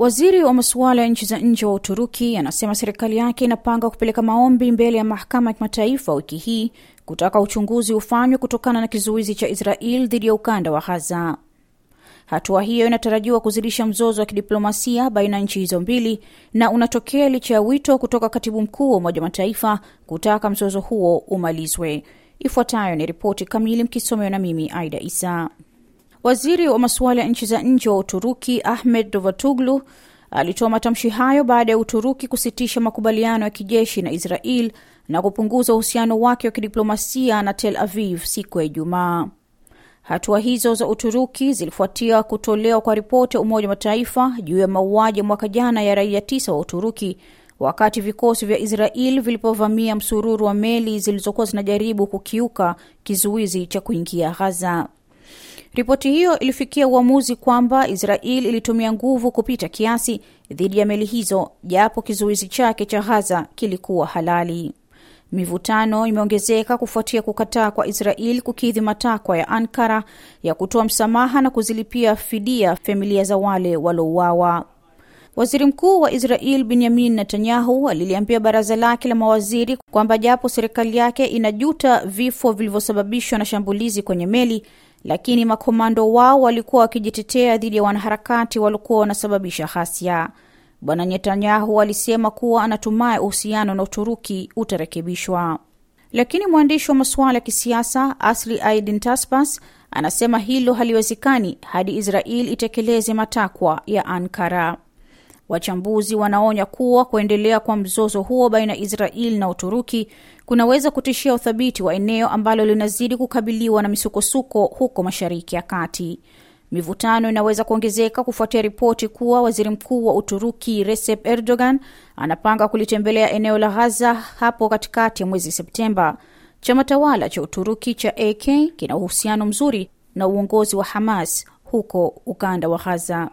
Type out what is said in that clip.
Waziri wa masuala ya nchi za nje wa Uturuki anasema serikali yake inapanga kupeleka maombi mbele ya mahakama ya kimataifa wiki hii kutaka uchunguzi ufanywe kutokana na kizuizi cha Israel dhidi ya ukanda wa Ghaza. Hatua hiyo inatarajiwa kuzidisha mzozo wa kidiplomasia baina ya nchi hizo mbili na unatokea licha ya wito kutoka katibu mkuu wa Umoja wa Mataifa kutaka mzozo huo umalizwe. Ifuatayo ni ripoti kamili, mkisomewa na mimi Aida Isa. Waziri wa masuala ya nchi za nje wa Uturuki Ahmed Davutoglu alitoa matamshi hayo baada ya Uturuki kusitisha makubaliano ya kijeshi na Israel na kupunguza uhusiano wake wa kidiplomasia na Tel Aviv siku ya Ijumaa. Hatua hizo za Uturuki zilifuatia kutolewa kwa ripoti ya Umoja wa Mataifa juu ya mauaji mwaka jana ya raia tisa wa Uturuki wakati vikosi vya Israel vilipovamia msururu wa meli zilizokuwa zinajaribu kukiuka kizuizi cha kuingia Gaza. Ripoti hiyo ilifikia uamuzi kwamba Israel ilitumia nguvu kupita kiasi dhidi ya meli hizo, japo kizuizi chake cha Gaza kilikuwa halali. Mivutano imeongezeka kufuatia kukataa kwa Israel kukidhi matakwa ya Ankara ya kutoa msamaha na kuzilipia fidia familia za wale waliouawa. Waziri Mkuu wa Israel Benjamin Netanyahu aliliambia baraza lake la mawaziri kwamba japo serikali yake inajuta vifo vilivyosababishwa na shambulizi kwenye meli, lakini makomando wao walikuwa wakijitetea dhidi ya wanaharakati waliokuwa wanasababisha ghasia. Bwana Netanyahu alisema kuwa anatumai uhusiano na Uturuki utarekebishwa, lakini mwandishi wa masuala ya kisiasa Asli Aidin Taspas anasema hilo haliwezekani hadi Israel itekeleze matakwa ya Ankara. Wachambuzi wanaonya kuwa kuendelea kwa mzozo huo baina ya Israel na Uturuki kunaweza kutishia uthabiti wa eneo ambalo linazidi kukabiliwa na misukosuko huko Mashariki ya Kati. Mivutano inaweza kuongezeka kufuatia ripoti kuwa waziri mkuu wa Uturuki Recep Erdogan anapanga kulitembelea eneo la Ghaza hapo katikati ya mwezi Septemba. Chama tawala cha Uturuki cha AK kina uhusiano mzuri na uongozi wa Hamas huko ukanda wa Gaza.